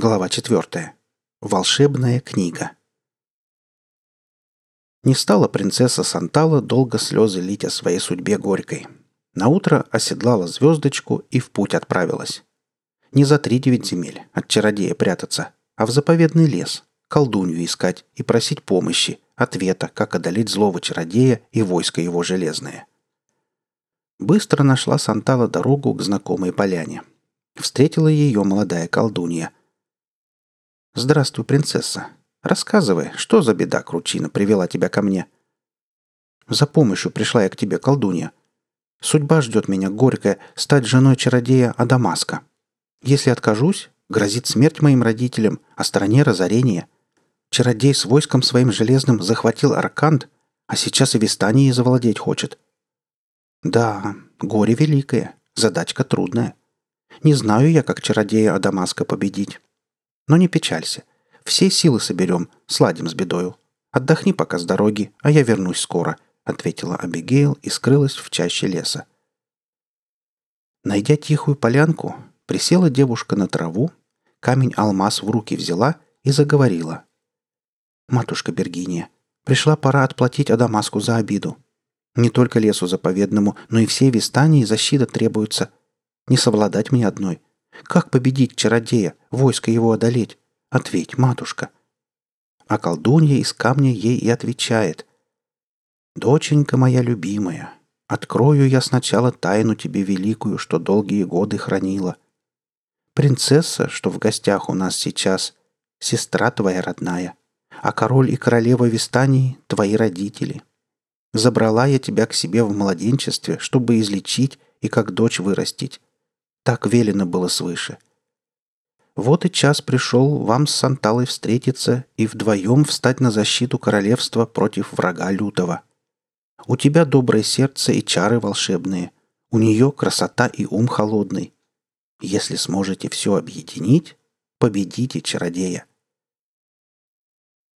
Глава 4. Волшебная книга. Не стала принцесса Сантала долго слезы лить о своей судьбе горькой. Наутро оседлала звездочку и в путь отправилась. Не за три девять земель от чародея прятаться, а в заповедный лес, колдунью искать и просить помощи, ответа, как одолеть злого чародея и войско его железное. Быстро нашла Сантала дорогу к знакомой поляне. Встретила ее молодая колдунья – «Здравствуй, принцесса. Рассказывай, что за беда кручина привела тебя ко мне?» «За помощью пришла я к тебе, колдунья. Судьба ждет меня горькая стать женой чародея Адамаска. Если откажусь, грозит смерть моим родителям, а стране разорение. Чародей с войском своим железным захватил Аркант, а сейчас и Вистанией завладеть хочет. Да, горе великое, задачка трудная. Не знаю я, как чародея Адамаска победить. Но не печалься. Все силы соберем, сладим с бедою. Отдохни пока с дороги, а я вернусь скоро», — ответила Абигейл и скрылась в чаще леса. Найдя тихую полянку, присела девушка на траву, камень-алмаз в руки взяла и заговорила. «Матушка Бергиния, пришла пора отплатить Адамаску за обиду. Не только лесу заповедному, но и всей Вистании защита требуется. Не совладать мне одной. Как победить чародея, войско его одолеть? Ответь, матушка. А колдунья из камня ей и отвечает. «Доченька моя любимая, открою я сначала тайну тебе великую, что долгие годы хранила. Принцесса, что в гостях у нас сейчас, сестра твоя родная, а король и королева Вистании — твои родители. Забрала я тебя к себе в младенчестве, чтобы излечить и как дочь вырастить. Так велено было свыше. Вот и час пришел вам с Санталой встретиться и вдвоем встать на защиту королевства против врага лютого. У тебя доброе сердце и чары волшебные. У нее красота и ум холодный. Если сможете все объединить, победите чародея.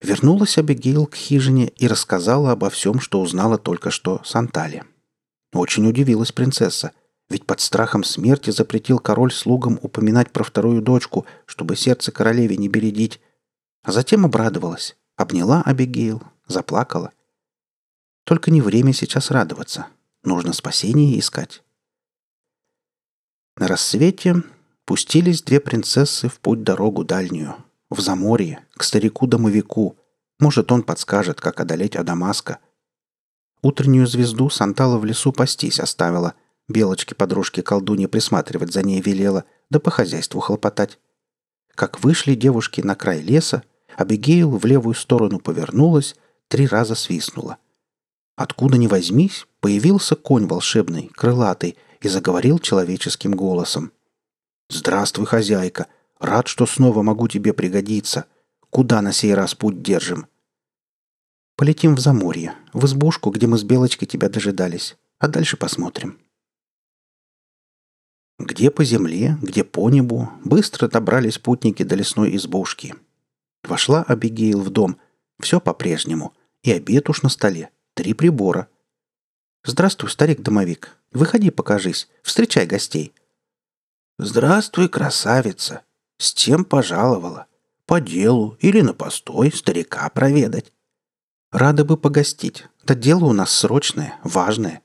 Вернулась Абигейл к хижине и рассказала обо всем, что узнала только что Сантале. Очень удивилась принцесса – ведь под страхом смерти запретил король слугам упоминать про вторую дочку, чтобы сердце королеве не бередить. А затем обрадовалась, обняла Абигейл, заплакала. Только не время сейчас радоваться. Нужно спасение искать. На рассвете пустились две принцессы в путь-дорогу дальнюю, в Заморье, к старику-домовику. Может, он подскажет, как одолеть Адамаска. Утреннюю звезду Сантала в лесу пастись оставила, Белочке-подружке-колдунья присматривать за ней велела, да по хозяйству хлопотать. Как вышли девушки на край леса, Абигейл в левую сторону повернулась, три раза свистнула. Откуда ни возьмись, появился конь волшебный, крылатый, и заговорил человеческим голосом. «Здравствуй, хозяйка! Рад, что снова могу тебе пригодиться. Куда на сей раз путь держим?» «Полетим в Заморье, в избушку, где мы с Белочкой тебя дожидались, а дальше посмотрим», где по земле, где по небу, быстро добрались путники до лесной избушки. Вошла Абигейл в дом. Все по-прежнему. И обед уж на столе. Три прибора. «Здравствуй, старик-домовик. Выходи, покажись. Встречай гостей». «Здравствуй, красавица. С чем пожаловала? По делу или на постой старика проведать?» «Рада бы погостить. Да дело у нас срочное, важное.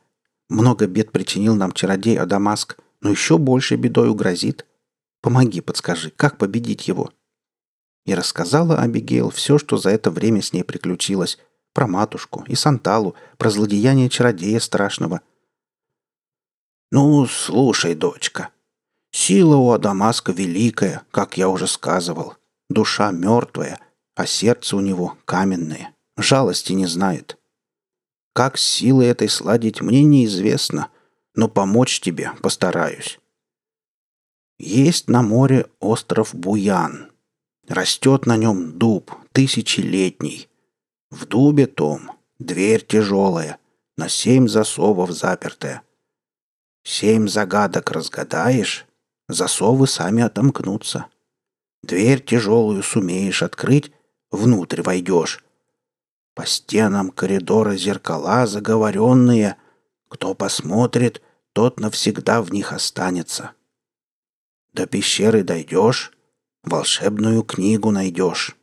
Много бед причинил нам чародей Адамаск но еще большей бедой угрозит. Помоги, подскажи, как победить его?» И рассказала Абигейл все, что за это время с ней приключилось. Про матушку и Санталу, про злодеяние чародея страшного. «Ну, слушай, дочка. Сила у Адамаска великая, как я уже сказывал. Душа мертвая, а сердце у него каменное. Жалости не знает. Как с силой этой сладить, мне неизвестно, но помочь тебе постараюсь. Есть на море остров Буян. Растет на нем дуб, тысячелетний. В дубе том дверь тяжелая, на семь засовов запертая. Семь загадок разгадаешь, засовы сами отомкнутся. Дверь тяжелую сумеешь открыть, внутрь войдешь. По стенам коридора зеркала заговоренные. Кто посмотрит, тот навсегда в них останется. До пещеры дойдешь, волшебную книгу найдешь.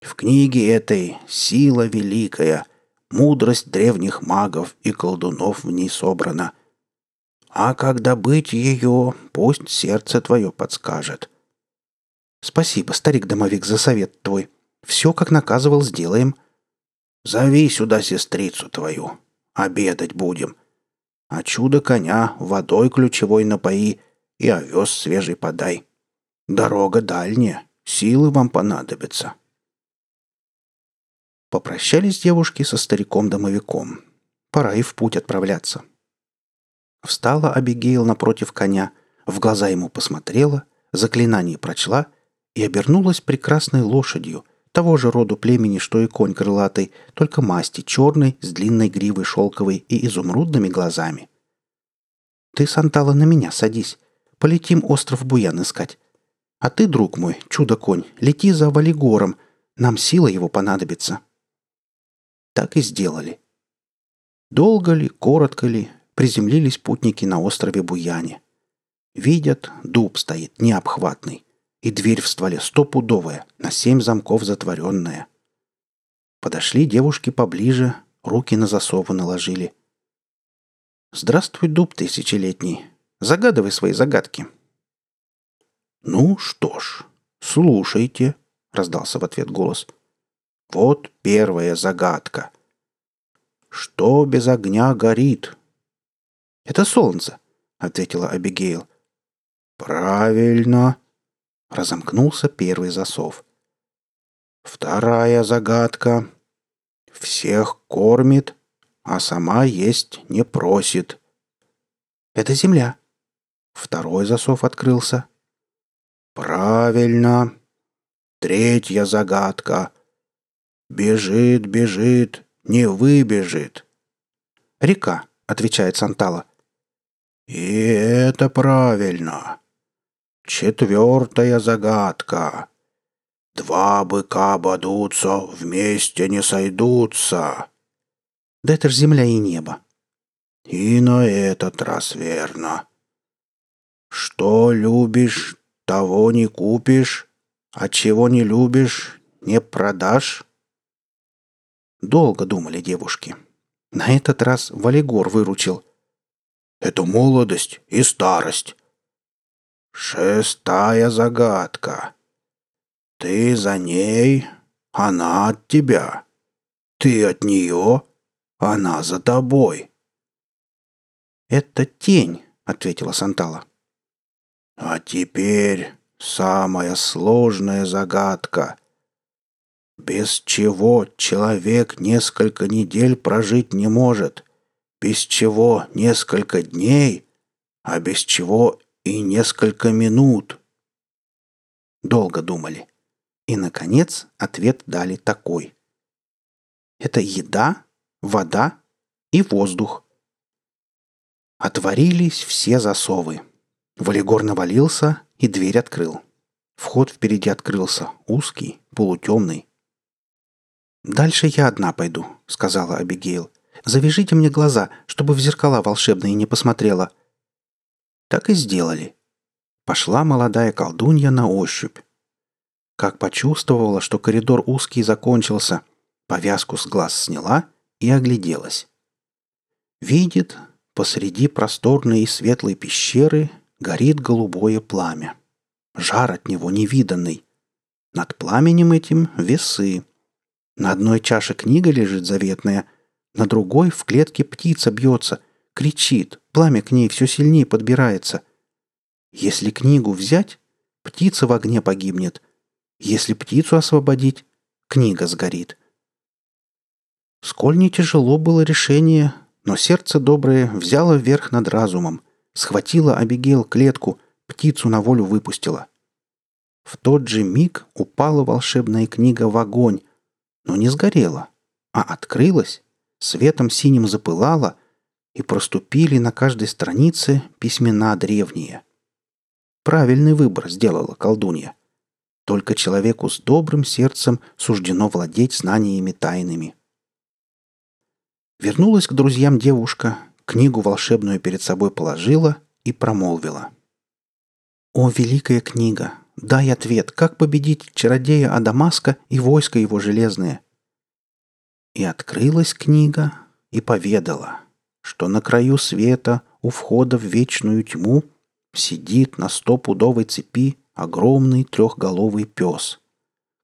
В книге этой сила великая, мудрость древних магов и колдунов в ней собрана. А когда быть ее, пусть сердце твое подскажет. Спасибо, старик-домовик, за совет твой. Все, как наказывал, сделаем. Зови сюда сестрицу твою. Обедать будем. А чудо коня водой ключевой напои и овес свежий подай. Дорога дальняя, силы вам понадобятся. Попрощались девушки со стариком-домовиком. Пора и в путь отправляться. Встала Абигейл напротив коня, в глаза ему посмотрела, заклинание прочла и обернулась прекрасной лошадью, того же роду племени, что и конь крылатый, только масти черной, с длинной гривой шелковой и изумрудными глазами. «Ты, Сантала, на меня садись. Полетим остров Буян искать. А ты, друг мой, чудо-конь, лети за Валигором. Нам сила его понадобится». Так и сделали. Долго ли, коротко ли, приземлились путники на острове Буяне. Видят, дуб стоит необхватный, и дверь в стволе стопудовая, на семь замков затворенная. Подошли девушки поближе, руки на засовы наложили. «Здравствуй, дуб тысячелетний. Загадывай свои загадки». «Ну что ж, слушайте», — раздался в ответ голос. Вот первая загадка. Что без огня горит? Это солнце, ответила Абигейл. Правильно. Разомкнулся первый засов. Вторая загадка. Всех кормит, а сама есть не просит. Это земля. Второй засов открылся. Правильно. Третья загадка. «Бежит, бежит, не выбежит». «Река», — отвечает Сантала. «И это правильно. Четвертая загадка. Два быка бодутся, вместе не сойдутся». «Да это ж земля и небо». «И на этот раз верно. Что любишь, того не купишь, а чего не любишь, не продашь». Долго думали девушки. На этот раз Валигор выручил. «Это молодость и старость». «Шестая загадка. Ты за ней, она от тебя. Ты от нее, она за тобой». «Это тень», — ответила Сантала. «А теперь самая сложная загадка. Без чего человек несколько недель прожить не может, без чего несколько дней, а без чего и несколько минут. Долго думали. И, наконец, ответ дали такой. Это еда, вода и воздух. Отворились все засовы. Валигор навалился и дверь открыл. Вход впереди открылся, узкий, полутемный. «Дальше я одна пойду», — сказала Абигейл. «Завяжите мне глаза, чтобы в зеркала волшебные не посмотрела». Так и сделали. Пошла молодая колдунья на ощупь. Как почувствовала, что коридор узкий закончился, повязку с глаз сняла и огляделась. Видит, посреди просторной и светлой пещеры горит голубое пламя. Жар от него невиданный. Над пламенем этим весы — на одной чаше книга лежит заветная, на другой в клетке птица бьется, кричит, пламя к ней все сильнее подбирается. Если книгу взять, птица в огне погибнет. Если птицу освободить, книга сгорит. Сколь не тяжело было решение, но сердце доброе взяло вверх над разумом, схватило Абигейл клетку, птицу на волю выпустила. В тот же миг упала волшебная книга в огонь, но не сгорела, а открылась, светом синим запылала, и проступили на каждой странице письмена древние. Правильный выбор сделала колдунья. Только человеку с добрым сердцем суждено владеть знаниями тайными. Вернулась к друзьям девушка, книгу волшебную перед собой положила и промолвила. «О, великая книга! дай ответ, как победить чародея Адамаска и войско его железное». И открылась книга и поведала, что на краю света у входа в вечную тьму сидит на стопудовой цепи огромный трехголовый пес.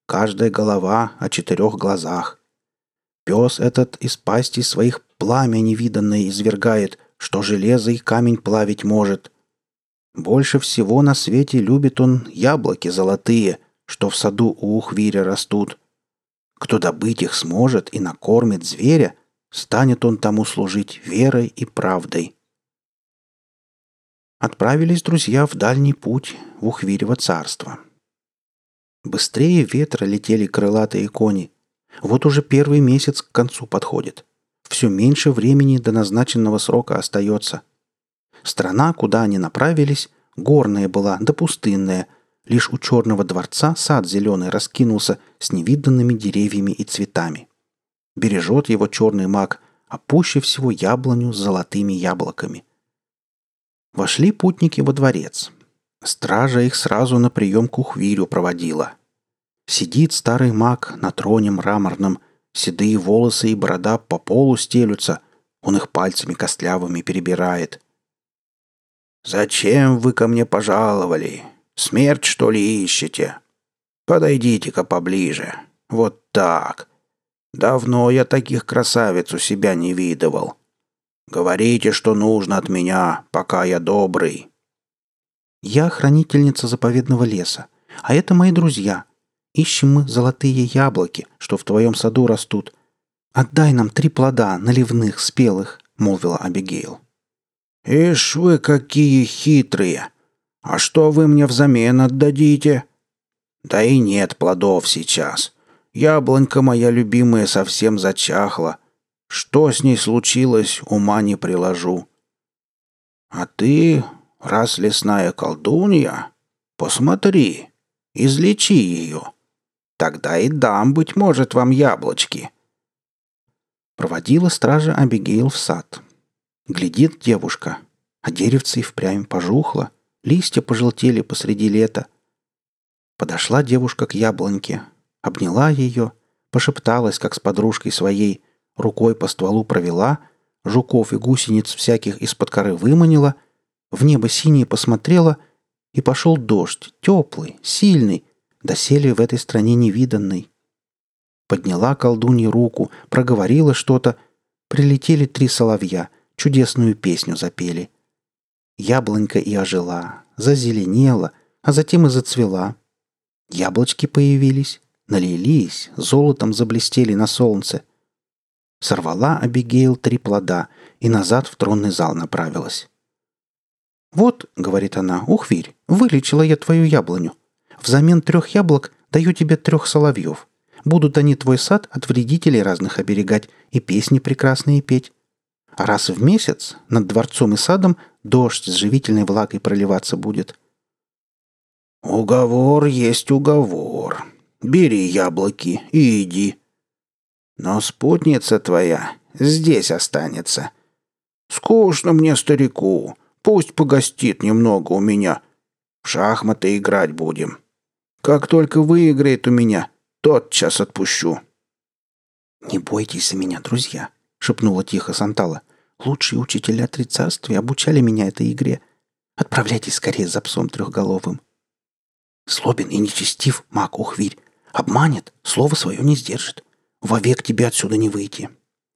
Каждая голова о четырех глазах. Пес этот из пасти своих пламя невиданное извергает, что железо и камень плавить может. Больше всего на свете любит он яблоки золотые, что в саду у ухвиря растут. Кто добыть их сможет и накормит зверя, станет он тому служить верой и правдой. Отправились друзья в дальний путь в Ухвирево царство. Быстрее ветра летели крылатые кони. Вот уже первый месяц к концу подходит. Все меньше времени до назначенного срока остается. Страна, куда они направились, горная была да пустынная – Лишь у черного дворца сад зеленый раскинулся с невиданными деревьями и цветами. Бережет его черный маг, а пуще всего яблоню с золотыми яблоками. Вошли путники во дворец. Стража их сразу на прием к ухвирю проводила. Сидит старый маг на троне мраморном, седые волосы и борода по полу стелются, он их пальцами костлявыми перебирает. «Зачем вы ко мне пожаловали? Смерть, что ли, ищете? Подойдите-ка поближе. Вот так. Давно я таких красавиц у себя не видывал. Говорите, что нужно от меня, пока я добрый. Я хранительница заповедного леса, а это мои друзья. Ищем мы золотые яблоки, что в твоем саду растут. Отдай нам три плода, наливных, спелых, молвила Абигейл. «Ишь вы какие хитрые! А что вы мне взамен отдадите? Да и нет плодов сейчас. Яблонька моя любимая совсем зачахла. Что с ней случилось, ума не приложу. А ты, раз лесная колдунья, посмотри, излечи ее. Тогда и дам, быть может, вам яблочки. Проводила стража Абигейл в сад. Глядит девушка, а деревце и впрямь пожухло — Листья пожелтели посреди лета. Подошла девушка к яблоньке, обняла ее, пошепталась, как с подружкой своей, рукой по стволу провела, жуков и гусениц всяких из-под коры выманила, в небо синее посмотрела, и пошел дождь, теплый, сильный, доселе в этой стране невиданный. Подняла колдунья руку, проговорила что-то, прилетели три соловья, чудесную песню запели — Яблонька и ожила, зазеленела, а затем и зацвела. Яблочки появились, налились, золотом заблестели на солнце. Сорвала Абигейл три плода и назад в тронный зал направилась. «Вот», — говорит она, — «ухвирь, вылечила я твою яблоню. Взамен трех яблок даю тебе трех соловьев. Будут они твой сад от вредителей разных оберегать и песни прекрасные петь. А раз в месяц над дворцом и садом дождь с живительной влагой проливаться будет. «Уговор есть уговор. Бери яблоки и иди. Но спутница твоя здесь останется. Скучно мне, старику. Пусть погостит немного у меня. В шахматы играть будем. Как только выиграет у меня, тотчас отпущу». «Не бойтесь за меня, друзья», шепнула тихо Сантала. «Лучшие учителя три царствия обучали меня этой игре. Отправляйтесь скорее за псом трехголовым». Слобин и нечестив маг Ухвирь. Обманет, слово свое не сдержит. Вовек тебе отсюда не выйти.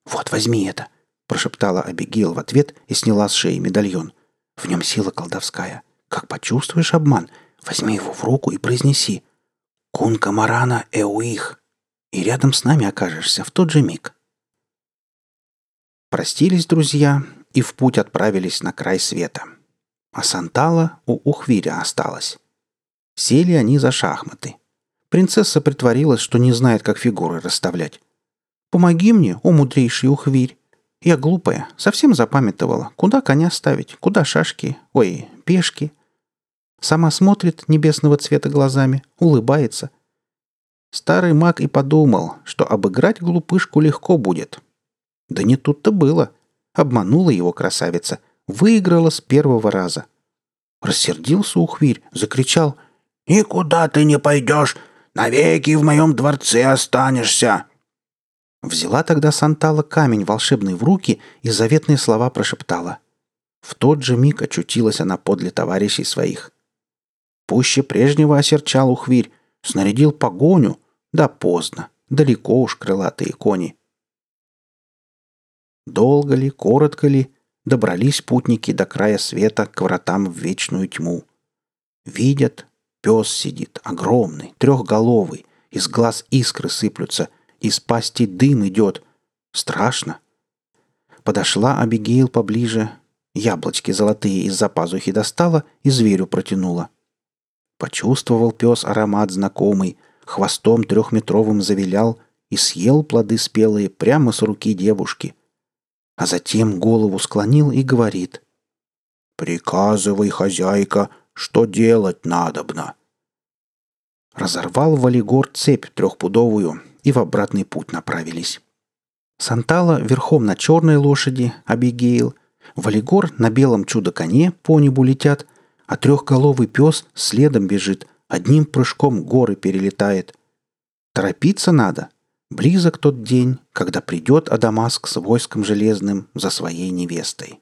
Вот, возьми это, прошептала Абигейл в ответ и сняла с шеи медальон. В нем сила колдовская. Как почувствуешь обман, возьми его в руку и произнеси «Кун Камарана Эуих», и рядом с нами окажешься в тот же миг. Простились друзья и в путь отправились на край света. А Сантала у Ухвиря осталась. Сели они за шахматы. Принцесса притворилась, что не знает, как фигуры расставлять. «Помоги мне, о мудрейший Ухвирь!» Я глупая, совсем запамятовала, куда коня ставить, куда шашки, ой, пешки. Сама смотрит небесного цвета глазами, улыбается. Старый маг и подумал, что обыграть глупышку легко будет, да не тут-то было. Обманула его красавица. Выиграла с первого раза. Рассердился ухвирь, закричал «Никуда ты не пойдешь! Навеки в моем дворце останешься!» Взяла тогда Сантала камень волшебный в руки и заветные слова прошептала. В тот же миг очутилась она подле товарищей своих. Пуще прежнего осерчал ухвирь, снарядил погоню, да поздно, далеко уж крылатые кони. Долго ли, коротко ли, добрались путники до края света к вратам в вечную тьму. Видят, пес сидит, огромный, трехголовый, из глаз искры сыплются, из пасти дым идет. Страшно. Подошла Абигейл поближе, яблочки золотые из-за пазухи достала и зверю протянула. Почувствовал пес аромат знакомый, хвостом трехметровым завилял и съел плоды спелые прямо с руки девушки. А затем голову склонил и говорит. «Приказывай, хозяйка, что делать надобно?» Разорвал Валигор цепь трехпудовую и в обратный путь направились. Сантала верхом на черной лошади, Абигейл, Валигор на белом чудо-коне по небу летят, а трехголовый пес следом бежит, одним прыжком горы перелетает. Торопиться надо. Близок тот день, когда придет Адамаск с войском железным за своей невестой.